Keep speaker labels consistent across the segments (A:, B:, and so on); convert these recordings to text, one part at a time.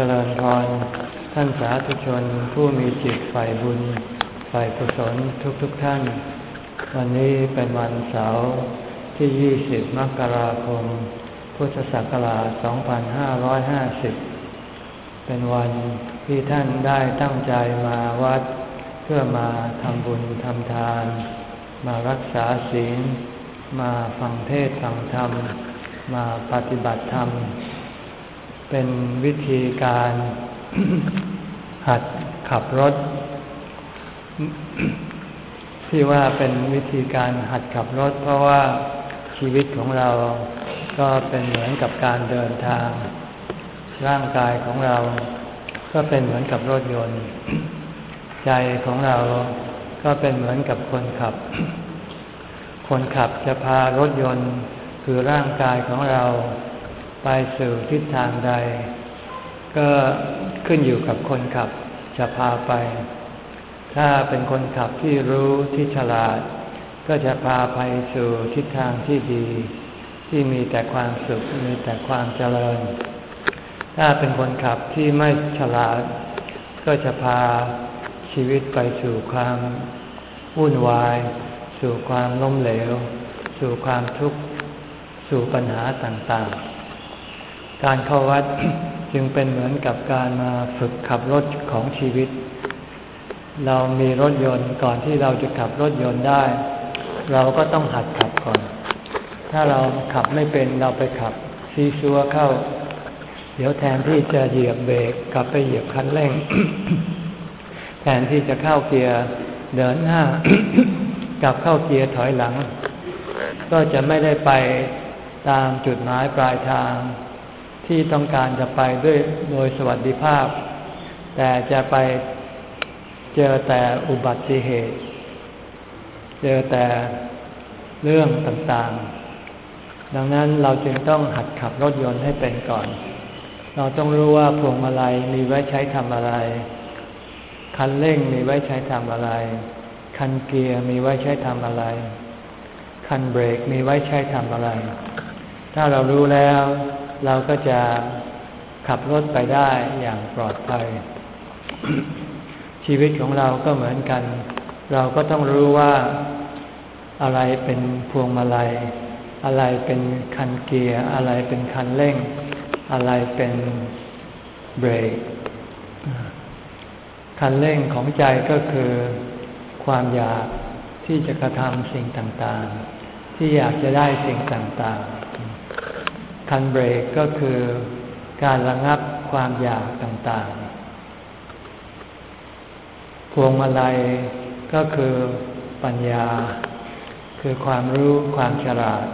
A: จริญพรท่านสาธุชนผู้มีจิตฝ่ายบุญฝ่ายกุศลทุกๆทท่าน วันนี้เป็นวันเสาร์ที่ 20 มกราคม พุทธศักราช 2550 เป็นวันที่ท่านได้ตั้งใจมาวัด เพื่อมาทำบุญทำทาน มารักษาศีล มาฟังเทศฟังธรรม มาปฏิบัติธรรม เป็นวิธีการหัดขับรถ ที่ว่าเป็นวิธีการหัดขับรถ เพราะว่าชีวิตของเราก็เป็นเหมือนกับการเดินทาง ร่างกายของเราก็เป็นเหมือนกับรถยนต์ ใจของเราก็เป็นเหมือนกับคนขับ คนขับจะพารถยนต์คือร่างกายของเรา ไปสู่ทิศทางใด ก็ขึ้นอยู่กับคนขับจะพาไป ถ้าเป็นคนขับที่รู้ที่ฉลาด ก็จะพาไปสู่ทิศทางที่ดี ที่มีแต่ความสุขมีแต่ความเจริญ ถ้าเป็นคนขับที่ไม่ฉลาด ก็จะพาชีวิตไปสู่ความวุ่นวาย สู่ความล้มเหลว สู่ความทุกข์ สู่ปัญหาต่างๆ การเข้าวัดจึงเป็นเหมือนกับการมาฝึกขับรถของชีวิต เรามีรถยนต์ก่อนที่เราจะขับรถยนต์ได้ เราก็ต้องหัดขับก่อน ถ้าเราขับไม่เป็นเราไปขับซีซัวเข้า เดี๋ยวแทนที่จะเหยียบเบรกกลับไปเหยียบคันเร่ง แทนที่จะเข้าเกียร์เดินหน้ากลับเข้าเกียร์ถอยหลัง ก็จะไม่ได้ไปตามจุดหมายปลายทาง ที่ต้องการจะไปด้วยโดยสวัสดิภาพ แต่จะไปเจอแต่อุบัติเหตุ เจอแต่เรื่องต่างๆ ดังนั้นเราจึงต้องหัดขับรถยนต์ให้เป็นก่อน เราต้องรู้ว่าพวงมาลัยมีไว้ใช้ทำอะไร คันเร่งมีไว้ใช้ทำอะไร คันเกียร์มีไว้ใช้ทำอะไร คันเบรกมีไว้ใช้ทำอะไร ถ้าเรารู้แล้ว เราก็จะขับรถไปได้อย่างปลอดภัย ชีวิตของเราก็เหมือนกัน เราก็ต้องรู้ว่าอะไรเป็นพวงมาลัย อะไรเป็นคันเกียร์ อะไรเป็นคันเร่ง อะไรเป็นเบรก คันเร่งของใจก็คือความอยากที่จะกระทำสิ่งต่างๆ ที่อยากจะได้สิ่งต่างๆ คันเบรกก็คือการระงับความอยากต่างๆ พวงมาลัยก็คือปัญญา คือความรู้ความฉลาด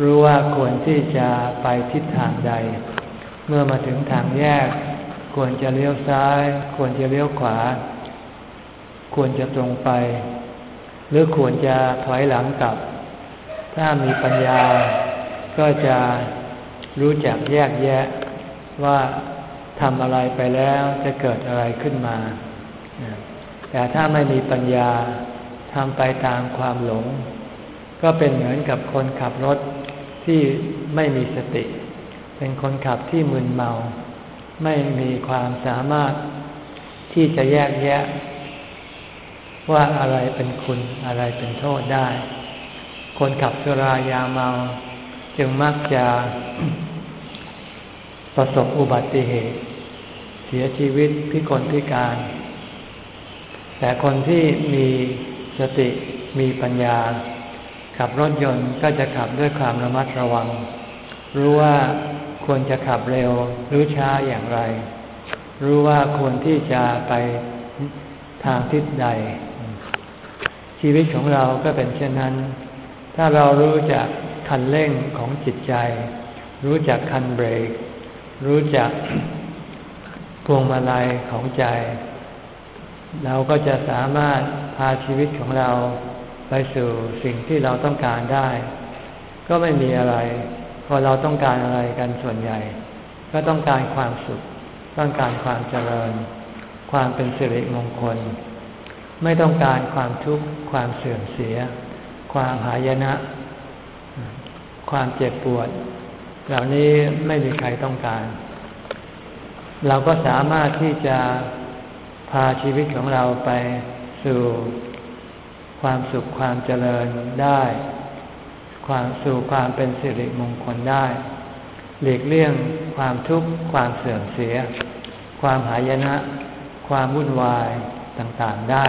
A: รู้ว่าควรที่จะไปทิศทางใด เมื่อมาถึงทางแยก ควรจะเลี้ยวซ้าย ควรจะเลี้ยวขวา ควรจะตรงไป หรือควรจะถอยหลังกลับ ถ้ามีปัญญาก็จะ รู้จักแยกแยะว่าทำอะไรไปแล้วจะเกิดอะไรขึ้นมา แต่ถ้าไม่มีปัญญาทำไปตามความหลง ก็เป็นเหมือนกับคนขับรถที่ไม่มีสติ เป็นคนขับที่มึนเมา ไม่มีความสามารถที่จะแยกแยะ ว่าอะไรเป็นคุณอะไรเป็นโทษได้ คนขับสุรายาเมา จึงมักจะประสบอุบัติเหตุ เสียชีวิตพิกลพิการ แต่คนที่มีสติมีปัญญา ขับรถยนต์ก็จะขับด้วยความระมัดระวัง รู้ว่าควรจะขับเร็วหรือช้าอย่างไร รู้ว่าควรที่จะไปทางทิศใด ชีวิตของเราก็เป็นเช่นนั้น ถ้าเรารู้จัก คันเร่งของจิตใจ รู้จักคันเบรก รู้จักพวงมาลัยของใจ เราก็จะสามารถพาชีวิตของเราไปสู่สิ่งที่เราต้องการได้ ก็ไม่มีอะไร พอเราต้องการอะไรกันส่วนใหญ่ ก็ต้องการความสุข ต้องการความเจริญ ความเป็นสิริมงคล ไม่ต้องการความทุกข์ ความเสื่อมเสีย ความหายนะ ความเจ็บปวด เหล่านี้ไม่มีใครต้องการ เราก็สามารถที่จะพาชีวิตของเราไปสู่ความสุขความเจริญได้ ความสู่ความเป็นสิริมงคลได้ หลีกเลี่ยงความทุกข์ความเสื่อมเสีย ความหายนะ ความวุ่นวายต่างๆได้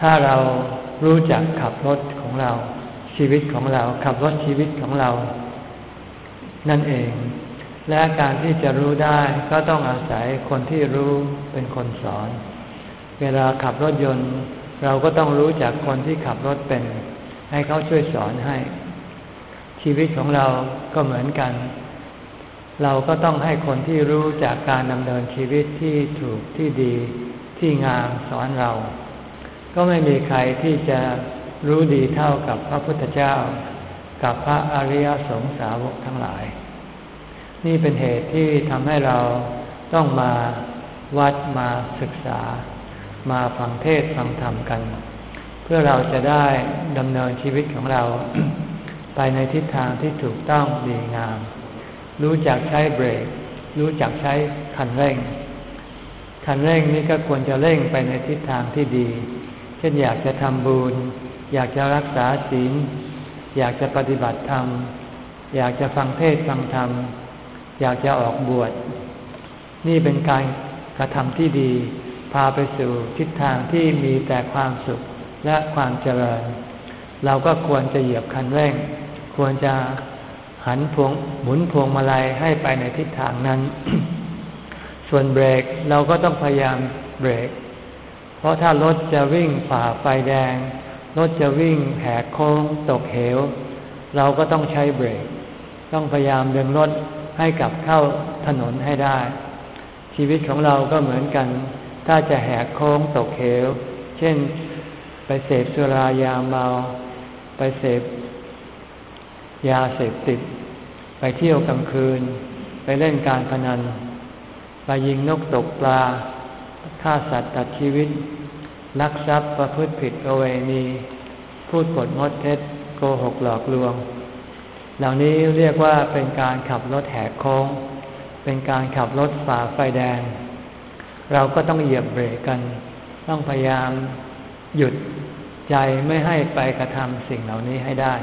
A: ถ้าเรารู้จักขับรถของเรา ชีวิตของเรา ขับรถชีวิตของเรา นั่นเอง และการที่จะรู้ได้ก็ต้องอาศัยคนที่รู้เป็นคนสอน เวลาขับรถยนต์ เราก็ต้องรู้จักคนที่ขับรถเป็น ให้เขาช่วยสอนให้ ชีวิตของเราก็เหมือนกัน เราก็ต้องให้คนที่รู้จากการดำเนินชีวิตที่ถูกที่ดีที่งามสอนเรา ก็ไม่มีใครที่จะ รู้ดีเท่ากับพระพุทธเจ้า กับพระอริยสงสาวกทั้งหลาย นี่เป็นเหตุที่ทำให้เราต้องมาวัดมาศึกษา มาฟังเทศฟังธรรมกัน เพื่อเราจะได้ดำเนินชีวิตของเรา ไปในทิศทางที่ถูกต้องดีงาม รู้จักใช้เบรก รู้จักใช้คันเร่ง คันเร่งนี่ก็ควรจะเร่งไปในทิศทางที่ดี เช่นอยากจะทำบุญ อยากจะรักษาศีล อยากจะปฏิบัติธรรม อยากจะฟังเทศฟังธรรม อยากจะออกบวช นี่เป็นการกระทำที่ดี พาไปสู่ทิศทางที่มีแต่ความสุขและความเจริญ เราก็ควรจะเหยียบคันเร่ง ควรจะหันพวงหมุนพวงมาลัยให้ไปในทิศทางนั้น ส่วนเบรกเราก็ต้องพยายามเบรก เพราะถ้ารถจะวิ่งฝ่าไฟแดง รถจะวิ่งแหกโค้งตกเหว เราก็ต้องใช้เบรก ต้องพยายามดึงรถให้กลับเข้าถนนให้ได้ ชีวิตของเราก็เหมือนกัน ถ้าจะแหกโค้งตกเหว เช่นไปเสพสุรายาเมา ไปเสพยาเสพติด ไปเที่ยวกลางคืน ไปเล่นการพนัน ไปยิงนกตกปลาฆ่าสัตว์ตัดชีวิต ลักทรัพย์ประพฤติผิดประเวณี พูดปดมดเท็จโกหกหลอกลวง เหล่านี้เรียกว่าเป็นการขับรถแหกโค้ง เป็นการขับรถฝ่าไฟแดง เราก็ต้องเหยียบเบรกกัน ต้องพยายามหยุดใจไม่ให้ไปกระทำสิ่งเหล่านี้ให้ได้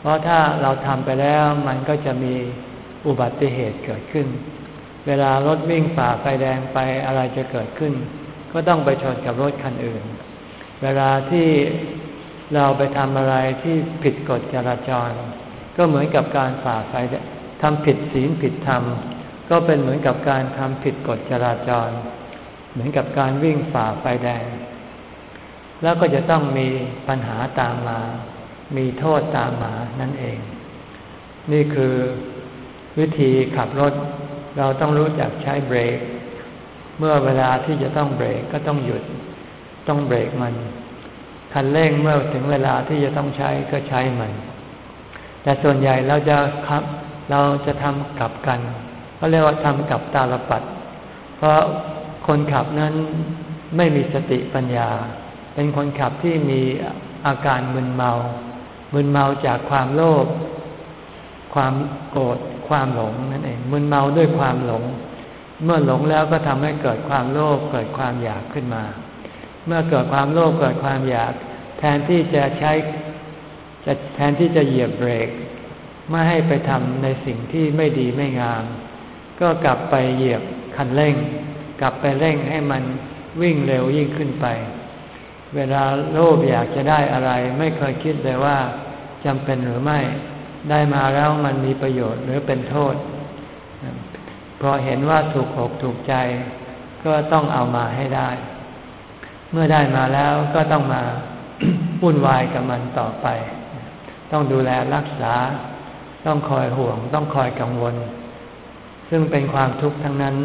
A: เพราะถ้าเราทำไปแล้วมันก็จะมีอุบัติเหตุเกิดขึ้น เวลารถวิ่งฝ่าไฟแดงไปอะไรจะเกิดขึ้น ก็ต้องไปชนกับรถคันอื่น เวลาที่เราไปทำอะไรที่ผิดกฎจราจร ก็เหมือนกับการฝ่าไฟทำผิดศีลผิดธรรม ก็เป็นเหมือนกับการทำผิดกฎจราจร เหมือนกับการวิ่งฝ่าไฟแดง แล้วก็จะต้องมีปัญหาตามมา มีโทษตามมานั่นเอง นี่คือวิธีขับรถ เราต้องรู้จักใช้เบรก เมื่อเวลาที่จะต้องเบรกก็ต้องหยุด ต้องเบรกมัน คันเร่งเมื่อถึงเวลาที่จะต้องใช้ก็ใช้มัน แต่ส่วนใหญ่เราจะครับ เราจะทำกลับกันเขาเรียกว่าทำกับตาลปัด เพราะคนขับนั้นไม่มีสติปัญญา เป็นคนขับที่มีอาการมึนเมา มึนเมาจากความโลภ ความโกรธ ความหลงนั่นเอง มึนเมาด้วยความหลง เมื่อหลงแล้วก็ทำให้เกิดความโลภเกิดความอยากขึ้นมา เมื่อเกิดความโลภเกิดความอยาก แทนที่จะใช้จะแทนที่จะเหยียบเบรก ไม่ให้ไปทำในสิ่งที่ไม่ดีไม่งาม ก็กลับไปเหยียบคันเร่ง กลับไปเร่งให้มันวิ่งเร็วยิ่งขึ้นไป เวลาโลภอยากจะได้อะไร ไม่เคยคิดเลยว่าจำเป็นหรือไม่ ได้มาแล้วมันมีประโยชน์หรือเป็นโทษ พอเห็นว่าถูกอกถูกใจ ก็ต้องเอามาให้ได้ เมื่อได้มาแล้วก็ต้องมาวุ่นวายกับมันต่อไป ต้องดูแลรักษา ต้องคอยห่วง ต้องคอยกังวล ซึ่งเป็นความทุกข์ทั้งนั้น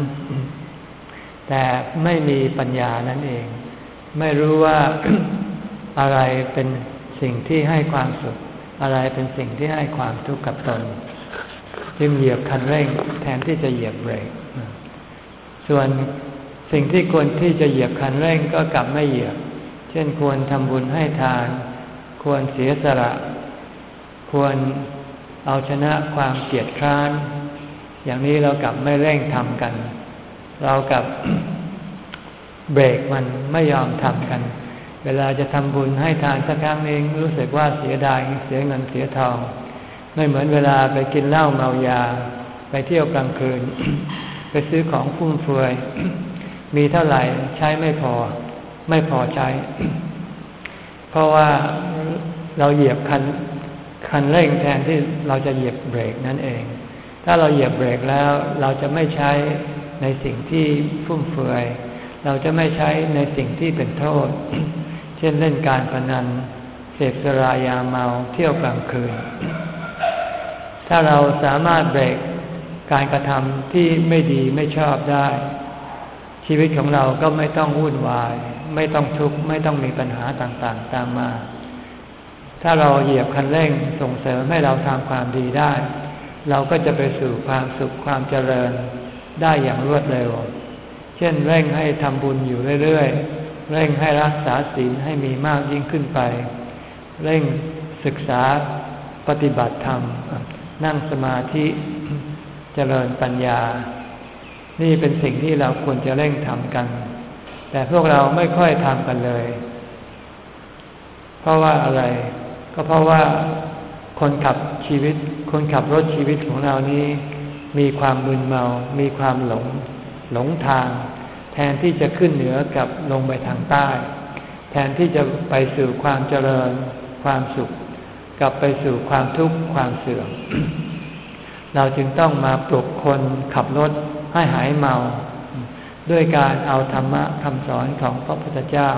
A: แต่ไม่มีปัญญานั่นเอง ไม่รู้ว่าอะไรเป็นสิ่งที่ให้ความสุข อะไรเป็นสิ่งที่ให้ความทุกข์กับตน จึงเหยียบคันเร่งแทนที่จะเหยียบเบรก ส่วนสิ่งที่ควรที่จะเหยียบคันเร่งก็กลับไม่เหยียบ เช่นควรทำบุญให้ทาน ควรเสียสละ ควรเอาชนะความเกลียดคร้าน อย่างนี้เรากลับไม่เร่งทำกัน เรากับเบรกมันไม่ยอมทำกัน เวลาจะทำบุญให้ทานสักครั้งนึงรู้สึกว่าเสียดายเสียเงินเสียทอง ไม่เหมือนเวลาไปกินเหล้าเมายา ไปเที่ยวกลางคืน ไปซื้อของฟุ่มเฟือย มีเท่าไหร่ใช้ไม่พอ ไม่พอใช้ เพราะว่าเราเหยียบคันคันเร่งแทนที่เราจะเหยียบเบรกนั่นเอง ถ้าเราเหยียบเบรกแล้วเราจะไม่ใช้ในสิ่งที่ฟุ่มเฟือย เราจะไม่ใช้ในสิ่งที่เป็นโทษ เช่นเล่นการพนัน เสพสรายาเมา เที่ยวกลางคืน ถ้าเราสามารถเบรกการกระทำที่ไม่ดีไม่ชอบได้ ชีวิตของเราก็ไม่ต้องวุ่นวาย ไม่ต้องทุกข์ไม่ต้องมีปัญหาต่างๆ ตามมา ถ้าเราเหยียบคันเร่งส่งเสริมให้เราทำความดีได้ เราก็จะไปสู่ความสุขความเจริญได้อย่างรวดเร็ว เช่นเร่งให้ทำบุญอยู่เรื่อยๆ เร่งให้รักษาศีลให้มีมากยิ่งขึ้นไป เร่งศึกษาปฏิบัติธรรม นั่งสมาธิเจริญปัญญา นี่เป็นสิ่งที่เราควรจะเร่งทำกัน แต่พวกเราไม่ค่อยทำกันเลย เพราะว่าอะไร ก็เพราะว่าคนขับชีวิต คนขับรถชีวิตของเรานี้ มีความมึนเมา มีความหลง หลงทาง แทนที่จะขึ้นเหนือกับลงไปทางใต้ แทนที่จะไปสู่ความเจริญ ความสุข กลับไปสู่ความทุกข์ความเสื่อม เราจึงต้องมาปลุกคนขับรถให้หายเมา ด้วยการเอาธรรมะคำสอนของพระพุทธเจ้า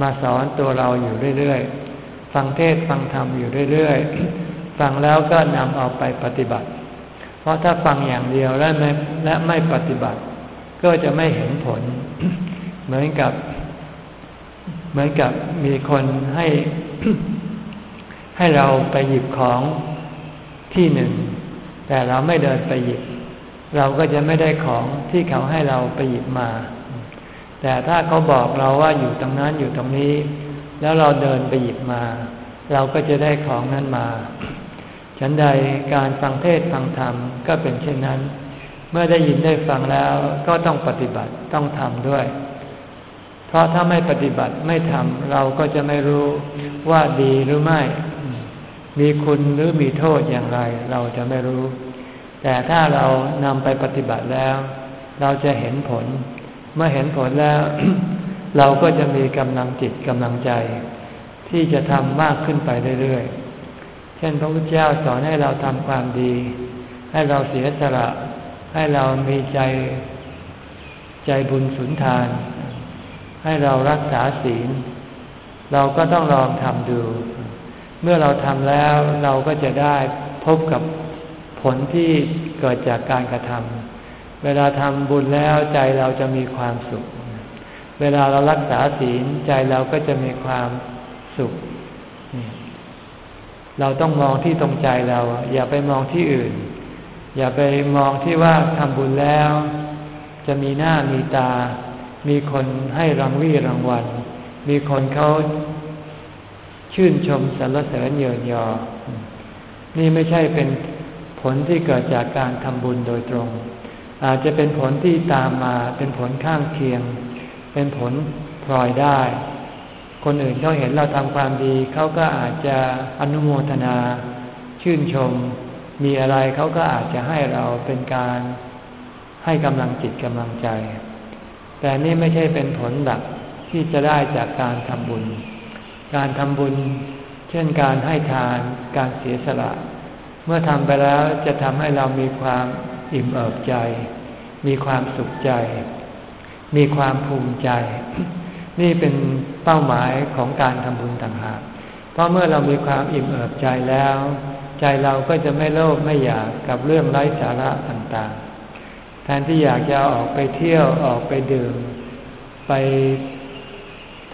A: มาสอนตัวเราอยู่เรื่อยๆ ฟังเทศฟังธรรมอยู่เรื่อยๆ ฟังแล้วก็นำเอาไปปฏิบัติ เพราะถ้าฟังอย่างเดียวและไม่และไม่ปฏิบัติ ก็จะไม่เห็นผล เหมือนกับ เหมือนกับมีคนให้ ให้เราไปหยิบของที่หนึ่ง แต่เราไม่เดินไปหยิบ เราก็จะไม่ได้ของที่เขาให้เราไปหยิบมา แต่ถ้าเขาบอกเราว่าอยู่ตรงนั้นอยู่ตรงนี้ แล้วเราเดินไปหยิบมา เราก็จะได้ของนั้นมา ฉันใดการฟังเทศฟังธรรมก็เป็นเช่นนั้น เมื่อได้ยินได้ฟังแล้วก็ต้องปฏิบัติต้องทำด้วยเพราะถ้าไม่ปฏิบัติไม่ทำเราก็จะไม่รู้ว่าดีหรือไม่ มีคุณหรือมีโทษอย่างไรเราจะไม่รู้ แต่ถ้าเรานำไปปฏิบัติแล้ว เราจะเห็นผล เมื่อเห็นผลแล้ว เราก็จะมีกำลังจิตกำลังใจ ที่จะทำมากขึ้นไปเรื่อยๆ เช่นพระพุทธเจ้าสอนให้เราทำความดี ให้เราเสียสละ ให้เรามีใจใจบุญสุนทาน ให้เรารักษาศีล เราก็ต้องลองทำดู เมื่อเราทำแล้วเราก็จะได้พบกับผลที่เกิดจากการกระทำเวลาทำบุญแล้วใจเราจะมีความสุข เวลาเรารักษาศีลใจเราก็จะมีความสุข เราต้องมองที่ตรงใจเรา อย่าไปมองที่อื่น อย่าไปมองที่ว่าทำบุญแล้ว จะมีหน้ามีตา มีคนให้รางวี่รางวัล มีคนเขา ชื่นชมสรรเสริญเยินยอ นี่ไม่ใช่เป็นผลที่เกิดจากการทำบุญโดยตรง อาจจะเป็นผลที่ตามมาเป็นผลข้างเคียง เป็นผลพลอยได้ คนอื่นเขาเห็นเราทำความดี เขาก็อาจจะอนุโมทนา ชื่นชม มีอะไรเขาก็อาจจะให้เราเป็นการให้กำลังจิตกำลังใจ แต่นี่ไม่ใช่เป็นผลหลักที่จะได้จากการทำบุญ การทำบุญ เช่นการให้ทาน การเสียสละ เมื่อทำไปแล้วจะทำให้เรามีความอิ่มเอิบใจ มีความสุขใจ มีความภูมิใจ นี่เป็นเป้าหมายของการทำบุญต่างหาก เพราะเมื่อเรามีความอิ่มเอิบใจแล้ว ใจเราก็จะไม่โลภไม่อยากกับเรื่องไร้สาระต่างๆ แทนที่อยากจะออกไปเที่ยวออกไปดื่ม ไป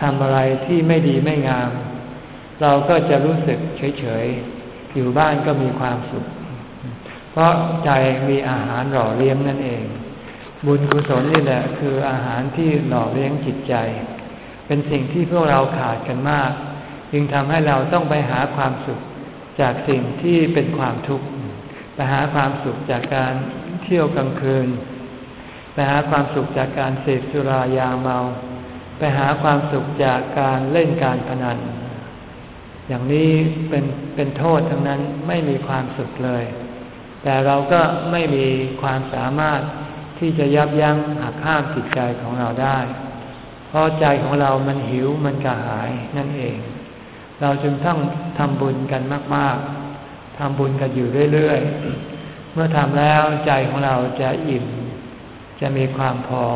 A: ทำอะไรที่ไม่ดีไม่งาม เราก็จะรู้สึกเฉยๆอยู่บ้านก็มีความสุข เพราะใจมีอาหารหล่อเลี้ยงนั่นเอง บุญกุศลนี่แหละคืออาหารที่หล่อเลี้ยงจิตใจ เป็นสิ่งที่พวกเราขาดกันมาก จึงทำให้เราต้องไปหาความสุขจากสิ่งที่เป็นความทุกข์ไปหาความสุขจากการเที่ยวกลางคืนไปหาความสุขจากการเสพสุรายาเมา ไปหาความสุขจากการเล่นการพนัน อย่างนี้เป็นเป็นโทษทั้งนั้นไม่มีความสุขเลย แต่เราก็ไม่มีความสามารถที่จะยับยั้งหักห้ามจิตใจของเราได้ เพราะใจของเรามันหิวมันกระหายนั่นเอง เราจึงต้องทำบุญกันมาก ๆทำบุญกันอยู่เรื่อยๆ เมื่อทำแล้วใจของเราจะอิ่ม จะมีความพอ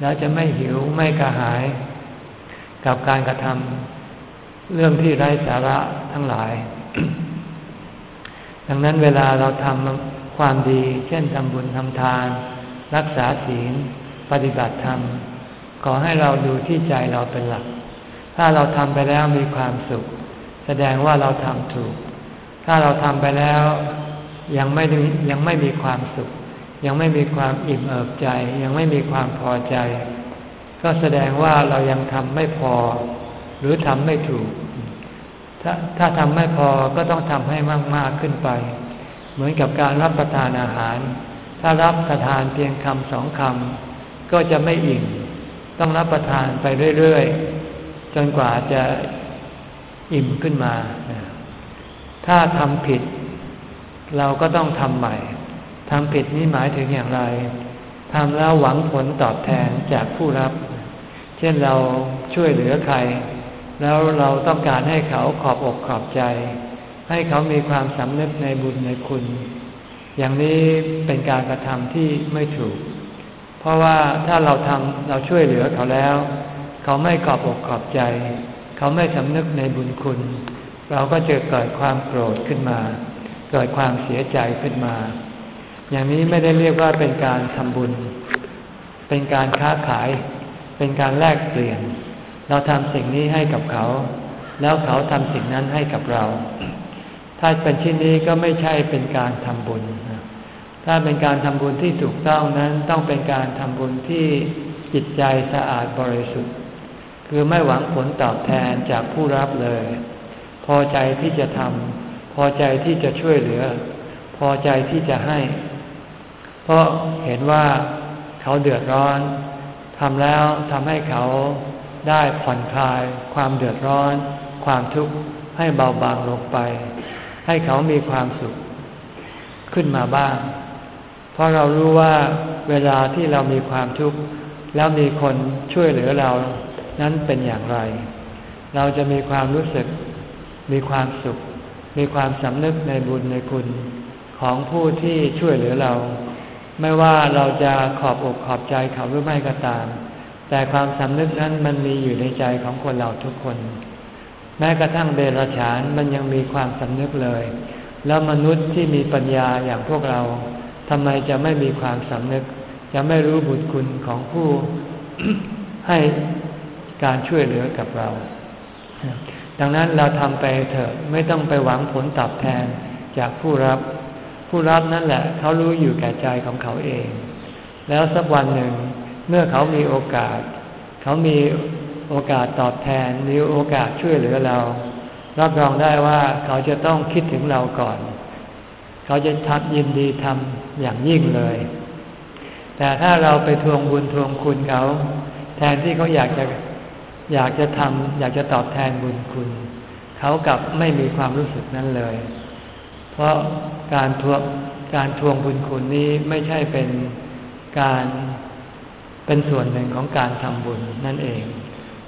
A: แล้วจะไม่หิวไม่กระหาย กับการกระทำเรื่องที่ไร้สาระทั้งหลาย ดังนั้นเวลาเราทำความดี เช่นทำบุญทำทาน รักษาศีล ปฏิบัติธรรม ขอให้เราดูที่ใจเราเป็นหลัก ถ้าเราทำไปแล้วมีความสุข แสดงว่าเราทำถูก ถ้าเราทำไปแล้วยังไม่ยังไม่มีความสุข ยังไม่มีความอิ่มเอิบใจ ยังไม่มีความพอใจ ก็แสดงว่าเรายังทำไม่พอ หรือทำไม่ถูก ถ้าถ้าทำไม่พอก็ต้องทำให้มาก ๆ ขึ้นไป เหมือนกับการรับประทานอาหาร ถ้ารับประทานเพียงคำสองคำก็จะไม่อิ่ม ต้องรับประทานไปเรื่อย ๆ จนกว่าจะอิ่มขึ้นมา ถ้าทำผิด เราก็ต้องทำใหม่ ทำผิดนี้หมายถึงอย่างไรทำแล้วหวังผลตอบแทนจากผู้รับ เช่นเราช่วยเหลือใคร แล้วเราต้องการให้เขาขอบอกขอบใจ ให้เขามีความสำนึกในบุญในคุณ อย่างนี้เป็นการกระทำที่ไม่ถูก เพราะว่าถ้าเราทำเราช่วยเหลือเขาแล้ว เขาไม่ขอบอกขอบใจ เขาไม่สำนึกในบุญคุณ เราก็จะเกิดความโกรธขึ้นมา เกิดความเสียใจขึ้นมา อย่างนี้ไม่ได้เรียกว่าเป็นการทำบุญ เป็นการค้าขาย เป็นการแลกเปลี่ยน เราทำสิ่งนี้ให้กับเขา แล้วเขาทำสิ่งนั้นให้กับเรา ถ้าเป็นชิ้นนี้ก็ไม่ใช่เป็นการทำบุญ ถ้าเป็นการทำบุญที่ถูกต้องนั้นต้องเป็นการทำบุญที่จิตใจสะอาดบริสุทธิ์ คือไม่หวังผลตอบแทนจากผู้รับเลย พอใจที่จะทำพอใจที่จะช่วยเหลือ พอใจที่จะให้ เพราะเห็นว่าเขาเดือดร้อนทำแล้วทำให้เขาได้ผ่อนคลายความเดือดร้อน ความทุกข์ให้เบาบางลงไป ให้เขามีความสุขขึ้นมาบ้าง เพราะเรารู้ว่าเวลาที่เรามีความทุกข์แล้วมีคนช่วยเหลือเรานั้นเป็นอย่างไร เราจะมีความรู้สึก มีความสุข มีความสำนึกในบุญในคุณของผู้ที่ช่วยเหลือเรา ไม่ว่าเราจะขอบอกขอบใจเขาหรือไม่ก็ตาม แต่ความสำนึกนั้นมันมีอยู่ในใจของคนเราทุกคน แม้กระทั่งเดรัจฉานมันยังมีความสำนึกเลย แล้วมนุษย์ที่มีปัญญาอย่างพวกเราทำไมจะไม่มีความสำนึก จะไม่รู้บุญคุณของผู้ให้การช่วยเหลือกับเรา ดังนั้นเราทำไปเถอะไม่ต้องไปหวังผลตอบแทนจากผู้รับ ผู้รับนั่นแหละเขารู้อยู่แก่ใจของเขาเอง แล้วสักวันหนึ่งเมื่อเขามีโอกาส เขามีโอกาสตอบแทนมีโอกาสช่วยเหลือเรา รับรองได้ว่าเขาจะต้องคิดถึงเราก่อน เขาจะทัดยินดีทำอย่างยิ่งเลย แต่ถ้าเราไปทวงบุญทวงคุณเขา แทนที่เขาอยากจะอยากจะทำอยากจะตอบแทนบุญคุณ เขากลับไม่มีความรู้สึกนั้นเลย เพราะ การทวงการทวงบุญคุณนี้ไม่ใช่เป็นการเป็นส่วนหนึ่งของการทำบุญนั่นเอง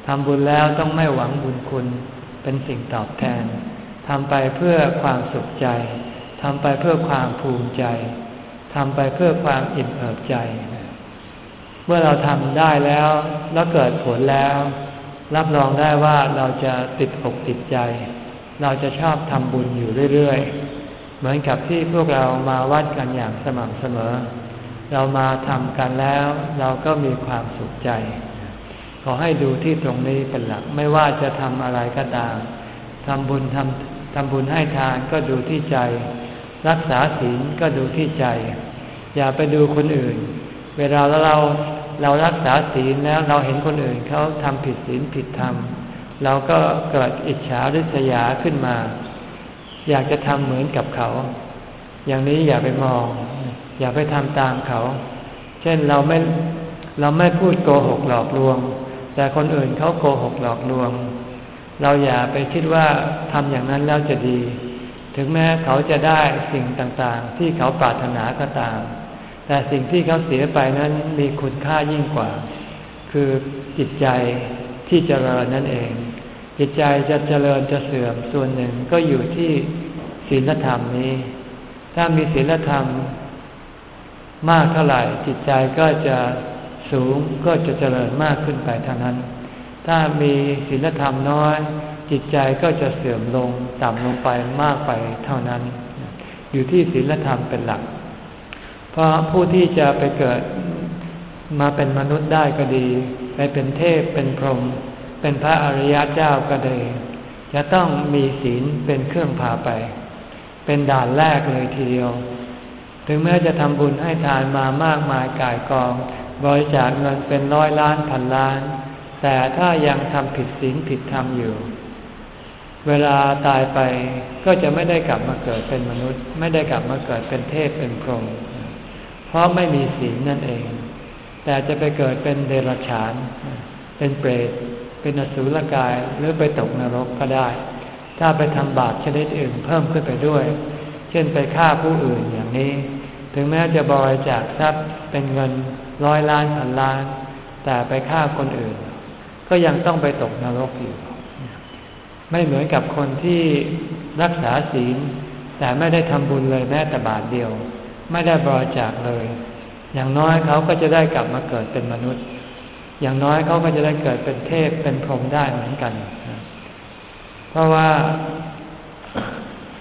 A: ทำบุญแล้วต้องไม่หวังบุญคุณเป็นสิ่งตอบแทนทำไปเพื่อความสุขใจทำไปเพื่อความภูมิใจทำไปเพื่อความอิ่มเอิบใจ เมื่อเราทำได้แล้วแล้วเกิดผลแล้ว รับรองได้ว่าเราจะติดอกติดใจ เราจะชอบทำบุญอยู่เรื่อยๆ เหมือนกับที่พวกเรามาวัดกันอย่างสม่ำเสมอ เรามาทำกันแล้วเราก็มีความสุขใจ ขอให้ดูที่ตรงนี้เป็นหลัก ไม่ว่าจะทำอะไรก็ตามทำบุญทำทำบุญให้ทานก็ดูที่ใจ รักษาศีลก็ดูที่ใจ อย่าไปดูคนอื่น เวลาเราเรารักษาศีลแล้วเราเห็นคนอื่นเขาทำผิดศีลผิดธรรมเราก็เกิดอิจฉาริษยาขึ้นมา อยากจะทำเหมือนกับเขา อย่างนี้อย่าไปมอง อย่าไปทำตามเขา เช่นเราไม่เราไม่พูดโกหกหลอกลวง แต่คนอื่นเขาโกหกหลอกลวง เราอย่าไปคิดว่าทำอย่างนั้นแล้วจะดี ถึงแม้เขาจะได้สิ่งต่างๆ ที่เขาปรารถนาก็ตาม แต่สิ่งที่เขาเสียไปนั้นมีคุณค่ายิ่งกว่า คือจิตใจที่เจริญนั่นเอง จิตใจจะเจริญจะเสื่อมส่วนหนึ่งก็อยู่ที่ศีลธรรมนี้ ถ้ามีศีลธรรมมากเท่าไหร่ จิตใจก็จะสูงก็จะเจริญมากขึ้นไปเท่านั้น ถ้ามีศีลธรรมน้อย จิตใจก็จะเสื่อมลงต่ำลงไปมากไปเท่านั้น อยู่ที่ศีลธรรมเป็นหลัก เพราะผู้ที่จะไปเกิดมาเป็นมนุษย์ได้ก็ดี ไปเป็นเทพเป็นพรหม เป็นพระอริยเจ้าก็เดีจะต้องมีศีลเป็นเครื่องพาไป เป็นด่านแรกเลยทีเดียว ถึงแม้จะทำบุญให้ทานมามากมายกายกอง บริจาคเงินเป็นร้อยล้านพันล้าน แต่ถ้ายังทำผิดศีลผิดธรรมอยู่ เวลาตายไปก็จะไม่ได้กลับมาเกิดเป็นมนุษย์ ไม่ได้กลับมาเกิดเป็นเทพเป็นพรหมเพราะไม่มีศีลนั่นเอง แต่จะไปเกิดเป็นเดรัจฉาน เป็นเปรต เป็นอสุรกายหรือไปตกนรกก็ได้ ถ้าไปทำบาปชนิดอื่นเพิ่มขึ้นไปด้วย เช่นไปฆ่าผู้อื่นอย่างนี้ ถึงแม้จะบริจาคทรัพย์เป็นเงินร้อยล้านพันล้าน แต่ไปฆ่าคนอื่น ก็ยังต้องไปตกนรกอยู่ ไม่เหมือนกับคนที่รักษาศีล แต่ไม่ได้ทำบุญเลยแม้แต่บาทเดียว ไม่ได้บริจาคเลย อย่างน้อยเขาก็จะได้กลับมาเกิดเป็นมนุษย์ อย่างน้อยเขาก็จะได้เกิดเป็นเทพเป็นพรหมได้เหมือนกัน เพราะว่า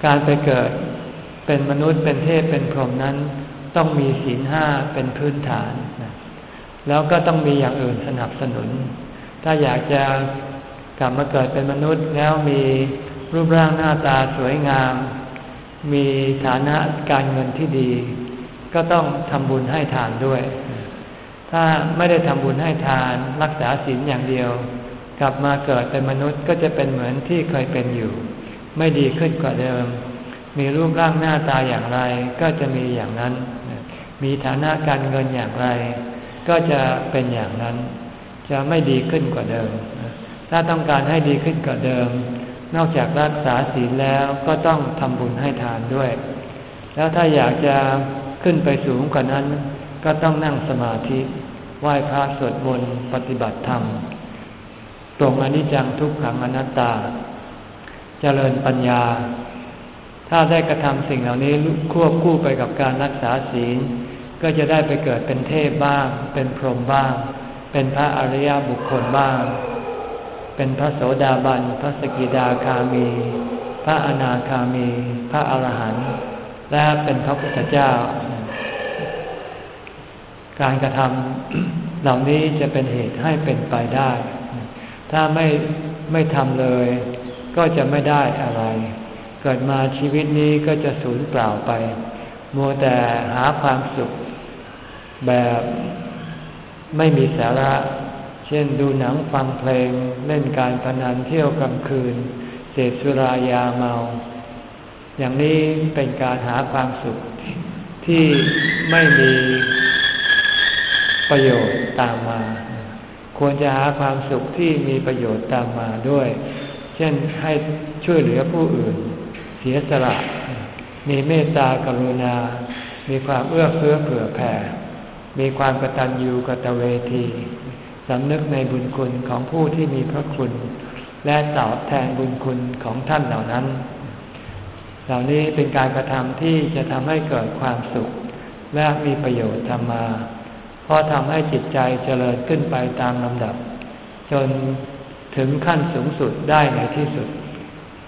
A: การไปเกิดเป็นมนุษย์เป็นเทพเป็นพรหมนั้น ต้องมีศีลห้าเป็นพื้นฐาน แล้วก็ต้องมีอย่างอื่นสนับสนุน ถ้าอยากจะกลับมาเกิดเป็นมนุษย์แล้วมีรูปร่างหน้าตาสวยงาม มีฐานะการเงินที่ดี ก็ต้องทำบุญให้ทานด้วย ถ้าไม่ได้ทำบุญให้ทานรักษาศีลอย่างเดียว กลับมาเกิดเป็นมนุษย์ก็จะเป็นเหมือนที่เคยเป็นอยู่ ไม่ดีขึ้นกว่าเดิม มีรูปร่างหน้าตาอย่างไร ก็จะมีอย่างนั้น มีฐานะการเงินอย่างไร ก็จะเป็นอย่างนั้น จะไม่ดีขึ้นกว่าเดิม ถ้าต้องการให้ดีขึ้นกว่าเดิม นอกจากรักษาศีลแล้วก็ต้องทำบุญให้ทานด้วย แล้วถ้าอยากจะขึ้นไปสูงกว่านั้น ก็ต้องนั่งสมาธิ ไหว้พระสวดมนต์ปฏิบัติธรรม ตรงอนิจจังทุกขังอนัตตา เจริญปัญญา ถ้าได้กระทำสิ่งเหล่านี้ควบคู่ไปกับการรักษาศีล ก็จะได้ไปเกิดเป็นเทพบ้าง เป็นพรหมบ้าง เป็นพระอริยบุคคลบ้าง เป็นพระโสดาบัน พระสกิดาคามี พระอนาคามี พระอรหันต์และเป็นพระพุทธเจ้า การกระทำเหล่านี้จะเป็นเหตุให้เป็นไปได้ ถ้าไม่ไม่ทำเลย ก็จะไม่ได้อะไร เกิดมาชีวิตนี้ก็จะสูญเปล่าไป มัวแต่หาความสุขแบบไม่มีสาระ เช่นดูหนังฟังเพลง เล่นการพนันเที่ยวกลางคืน เสพสุรายาเมา อย่างนี้เป็นการหาความสุขที่ไม่มี ประโยชน์ตามมา ควรจะหาความสุขที่มีประโยชน์ตามมาด้วย เช่นให้ช่วยเหลือผู้อื่น เสียสละ มีเมตตากรุณา มีความเอื้อเฟื้อเผื่อแผ่ มีความกตัญญูกตเวทีสำนึกในบุญคุณของผู้ที่มีพระคุณ และตอบแทนบุญคุณของท่านเหล่านั้น เหล่านี้เป็นการกระทำที่จะทำให้เกิดความสุข และมีประโยชน์ทำมา ราะทำให้จิตใจเจริญขึ้นไปตามลำดับ จนถึงขั้นสูงสุดได้ในที่สุด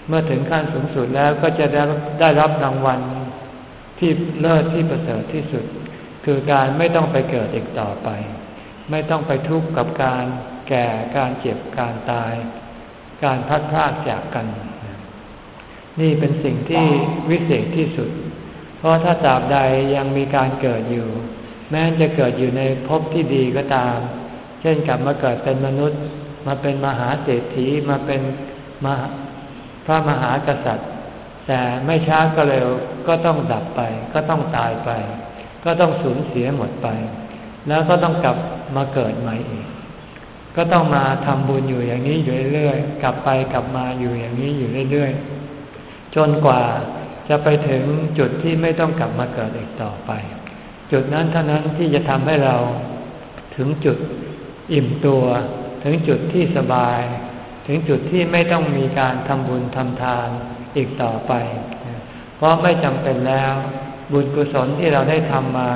A: เมื่อถึงขั้นสูงสุดแล้วก็จะได้ได้รับรางวัลที่เลิศที่ประเสริฐที่สุด คือการไม่ต้องไปเกิดอีกต่อไป ไม่ต้องไปทุกข์กับการแก่การเจ็บการตาย การพัดพลาดจากกัน นี่เป็นสิ่งที่วิเศษที่สุด เพราะถ้าตราบใดยังมีการเกิดอยู่ แม้จะเกิดอยู่ในภพที่ดีก็ตาม เช่นกลับมาเกิดเป็นมนุษย์ มาเป็นมหาเศรษฐีมาเป็นมพระมหากษัตริย์ แต่ไม่ช้าก็เร็วก็ต้องดับไป ก็ต้องตายไป ก็ต้องสูญเสียหมดไป แล้วก็ต้องกลับมาเกิดใหม่อีก ก็ต้องมาทำบุญอยู่อย่างนี้อยู่เรื่อยๆกลับไปกลับมาอยู่อย่างนี้อยู่เรื่อยๆจนกว่าจะไปถึงจุดที่ไม่ต้องกลับมาเกิดอีกต่อไป จุดนั้นเท่านั้นที่จะทำให้เราถึงจุดอิ่มตัว ถึงจุดที่สบาย ถึงจุดที่ไม่ต้องมีการทำบุญทำทานอีกต่อไป เพราะไม่จำเป็นแล้ว บุญกุศลที่เราได้ทำมา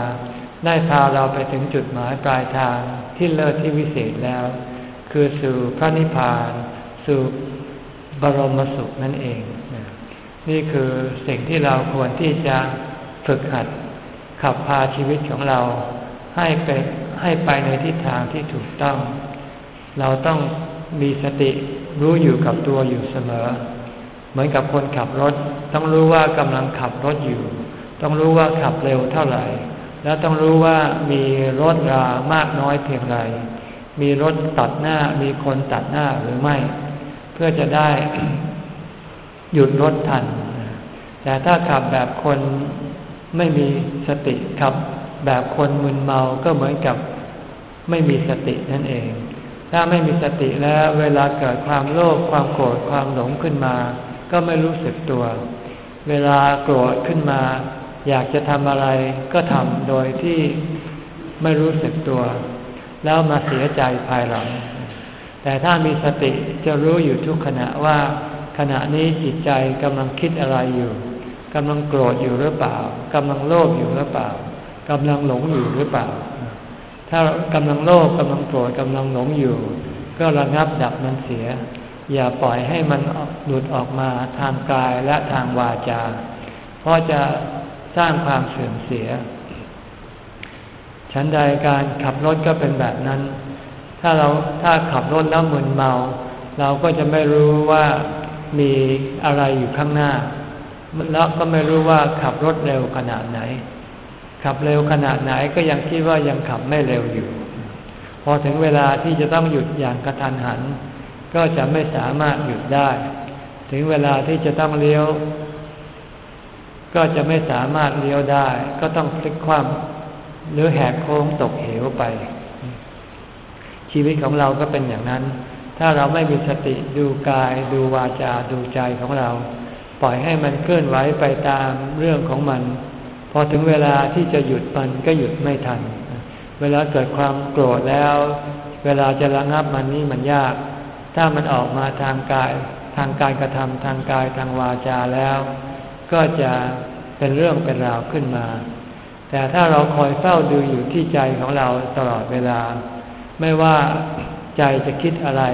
A: ได้พาเราไปถึงจุดหมายปลายทางที่เลิศที่วิเศษแล้ว คือสู่พระนิพพาน สู่บรมสุขนั่นเอง นี่คือสิ่งที่เราควรที่จะฝึกหัด ขับพาชีวิตของเราให้ไปให้ไปในทิศทางที่ถูกต้อง เราต้องมีสติรู้อยู่กับตัวอยู่เสมอ เหมือนกับคนขับรถ ต้องรู้ว่ากำลังขับรถอยู่ ต้องรู้ว่าขับเร็วเท่าไหร่ แล้วต้องรู้ว่ามีรถรามากน้อยเพียงไร มีรถตัดหน้ามีคนตัดหน้าหรือไม่ เพื่อจะได้หยุดรถทัน แต่ถ้าขับแบบคน ไม่มีสติขับ แบบคนมึนเมาก็เหมือนกับไม่มีสตินั่นเอง ถ้าไม่มีสติแล้วเวลาเกิดความโลภความโกรธความหลงขึ้นมา ก็ไม่รู้สึกตัว เวลาโกรธขึ้นมา อยากจะทำอะไรก็ทำโดยที่ไม่รู้สึกตัว แล้วมาเสียใจภายหลัง แต่ถ้ามีสติจะรู้อยู่ทุกขณะว่า ขณะนี้จิตใจกำลังคิดอะไรอยู่ กำลังโกรธอยู่หรือเปล่ากำลังโลภอยู่หรือเปล่ากำลังหลงอยู่หรือเปล่า ถ้ากำลังโลภกำลังโกรธกำลังหลงอยู่ ก็ระงับดับมันเสีย อย่าปล่อยให้มันหลุดออกมาทางกายและทางวาจา เพราะจะสร้างความเสื่อมเสีย ฉันใดการขับรถก็เป็นแบบนั้น ถ้าเราถ้าขับรถแล้วมึนเมา เราก็จะไม่รู้ว่ามีอะไรอยู่ข้างหน้า แล้วก็ไม่รู้ว่าขับรถเร็วขนาดไหน ขับเร็วขนาดไหนก็ยังคิดว่ายังขับไม่เร็วอยู่ พอถึงเวลาที่จะต้องหยุดอย่างกระทันหัน ก็จะไม่สามารถหยุดได้ ถึงเวลาที่จะต้องเลี้ยว ก็จะไม่สามารถเลี้ยวได้ ก็ต้องพลิกคว่ำหรือแหกโค้งตกเหวไป ชีวิตของเราก็เป็นอย่างนั้น ถ้าเราไม่มีสติดูกาย ดูวาจาดูใจของเรา ปล่อยให้มันเคลื่อนไหวไปตามเรื่องของมัน พอถึงเวลาที่จะหยุดมันก็หยุดไม่ทัน เวลาเกิดความโกรธแล้ว เวลาจะระงับมันนี่มันยาก ถ้ามันออกมาทางกายทางการกระทำทางกายทางวาจาแล้ว ก็จะเป็นเรื่องเป็นราวขึ้นมา แต่ถ้าเราคอยเฝ้าดูอยู่ที่ใจของเราตลอดเวลา ไม่ว่าใจจะคิดอะไร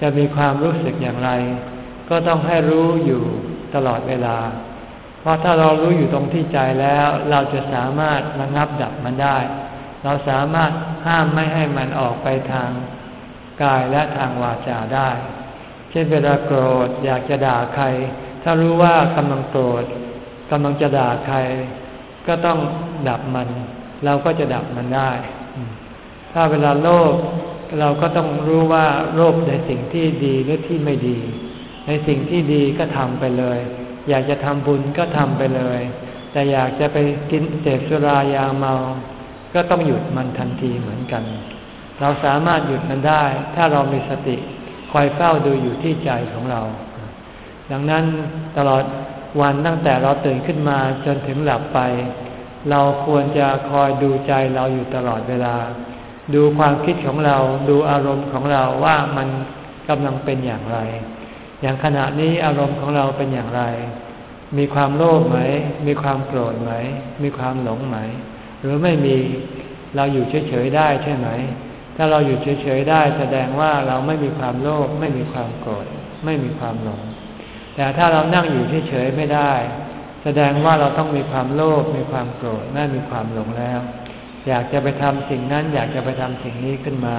A: จะมีความรู้สึกอย่างไร ก็ต้องให้รู้อยู่ ตลอดเวลา เพราะถ้าเรารู้อยู่ตรงที่ใจแล้ว เราจะสามารถระงับดับมันได้ เราสามารถห้ามไม่ให้มันออกไปทางกายและทางวาจาได้ เช่นเวลาโกรธอยากจะด่าใคร ถ้ารู้ว่ากำลังโกรธกำลังจะด่าใคร ก็ต้องดับมัน เราก็จะดับมันได้ ถ้าเวลาโลภเราก็ต้องรู้ว่าโลภในสิ่งที่ดีหรือที่ไม่ดี ในสิ่งที่ดีก็ทำไปเลย อยากจะทำบุญก็ทำไปเลย แต่อยากจะไปกินเสพสุรายาเมา ก็ต้องหยุดมันทันทีเหมือนกัน เราสามารถหยุดมันได้ ถ้าเรามีสติคอยเฝ้าดูอยู่ที่ใจของเรา ดังนั้นตลอดวันตั้งแต่เราตื่นขึ้นมาจนถึงหลับไป เราควรจะคอยดูใจเราอยู่ตลอดเวลา ดูความคิดของเราดูอารมณ์ของเราว่ามันกำลังเป็นอย่างไร อย่างขณะนี้อารมณ์ของเราเป็นอย่างไร มีความโลภไหม มีความโกรธไหม มีความหลงไหม หรือไม่มีเราอยู่เฉยๆได้ใช่ไหม ถ้าเราอยู่เฉยๆได้ แสดงว่าเราไม่มีความโลภไม่มีความโกรธไม่มีความหลง แต่ถ้าเรานั่งอยู่เฉยๆไม่ได้ แสดงว่าเราต้องมีความโลภมีความโกรธไม่มีความหลงแล้ว อยากจะไปทำสิ่งนั้น อยากจะไปทำสิ่งนี้ขึ้นมา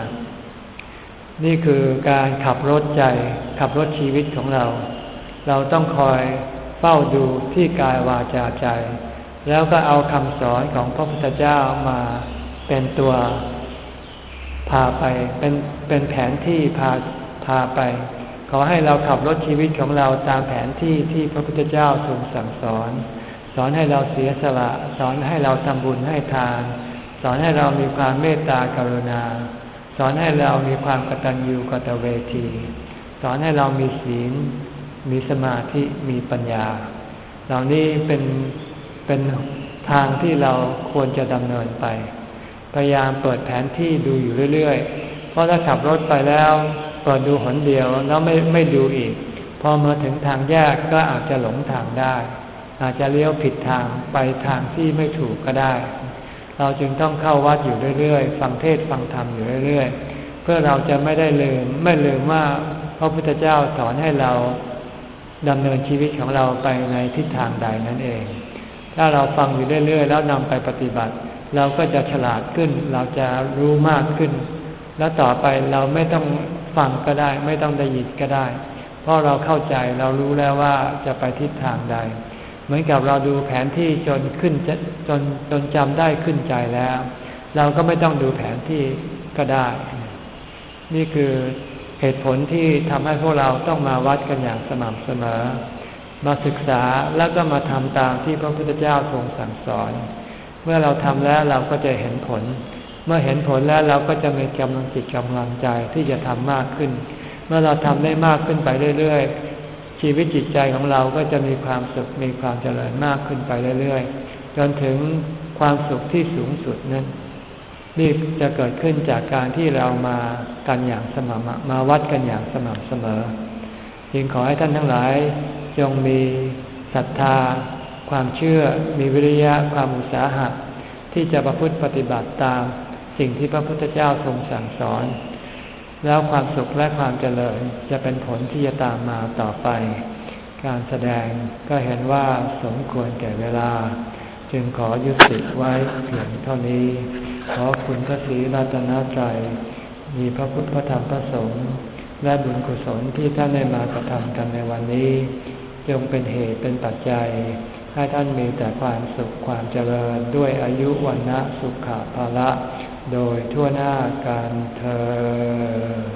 A: นี่คือการขับรถใจ ขับรถชีวิตของเรา เราต้องคอยเฝ้าดูที่กายวาจาใจ แล้วก็เอาคำสอนของพระพุทธเจ้ามาเป็นตัวพาไปเป็นเป็นแผนที่พาพาไป ขอให้เราขับรถชีวิตของเราตามแผนที่ที่พระพุทธเจ้าทรงสั่งสอน สอนให้เราเสียสละ สอนให้เราทำบุญให้ทาน สอนให้เรามีความเมตตากรุณา สอนให้เรามีความกตัญญูกตเวที สอนให้เรามีศีล มีสมาธิ มีปัญญา เหล่านี้เป็นเป็นทางที่เราควรจะดำเนินไป พยายามเปิดแผนที่ดูอยู่เรื่อยๆ เพราะถ้าขับรถไปแล้วเปิดดูหนเดียวแล้วไม่ไม่ดูอีก พอมาถึงทางแยกก็อาจจะหลงทางได้ อาจจะเลี้ยวผิดทางไปทางที่ไม่ถูกก็ได้ เราจึงต้องเข้าวัดอยู่เรื่อยๆ ฟังเทศฟังธรรมอยู่เรื่อยๆ เพื่อเราจะไม่ได้ลืมไม่ลืมว่าพระพุทธเจ้าสอนให้เราดำเนินชีวิตของเราไปในทิศทางใดนั่นเอง ถ้าเราฟังอยู่เรื่อยๆ แล้วนำไปปฏิบัติ เราก็จะฉลาดขึ้น เราจะรู้มากขึ้น แล้วต่อไปเราไม่ต้องฟังก็ได้ ไม่ต้องได้ยินก็ได้ เพราะเราเข้าใจเรารู้แล้วว่าจะไปทิศทางใด เหมือนกับเราดูแผนที่จนขึ้นจนจนจำได้ขึ้นใจแล้ว เราก็ไม่ต้องดูแผนที่ก็ได้ นี่คือเหตุผลที่ทำให้พวกเราต้องมาวัดกันอย่างสม่ำเสมอ มาศึกษาแล้วก็มาทำตามที่พระพุทธเจ้าทรงสั่งสอน เมื่อเราทำแล้วเราก็จะเห็นผล เมื่อเห็นผลแล้วเราก็จะมีกำลังจิตกำลังใจที่จะทำมากขึ้น เมื่อเราทำได้มากขึ้นไปเรื่อยๆ ชีวิตจิตใจของเราก็จะมีความสุขมีความเจริญมากขึ้นไปเรื่อยๆ จนถึงความสุขที่สูงสุดนั้นนี่จะเกิดขึ้นจากการที่เรามากันอย่างสม่ำมาวัดกันอย่างสม่ำเสมอจึงขอให้ท่านทั้งหลายจงมีศรัทธา ความเชื่อ มีวิริยะความอุตสาหะที่จะประพฤติปฏิบัติตาม สิ่งที่พระพุทธเจ้าทรงสั่งสอน แล้วความสุขและความเจริญจะเป็นผลที่จะตามมาต่อไป การแสดงก็เห็นว่าสมควรแก่เวลา จึงขอยุติไว้เพียงเท่านี้ ขอคุณพระศรีรัตนตรัยมีพระพุทธพระธรรมพระสงฆ์และบุญกุศลที่ท่านได้มากระทำกันในวันนี้จงเป็นเหตุเป็นปัจจัย ให้ท่านมีแต่ความสุขความเจริญด้วยอายุวันนะสุขภาละ โดยทั่วหน้าการเธอ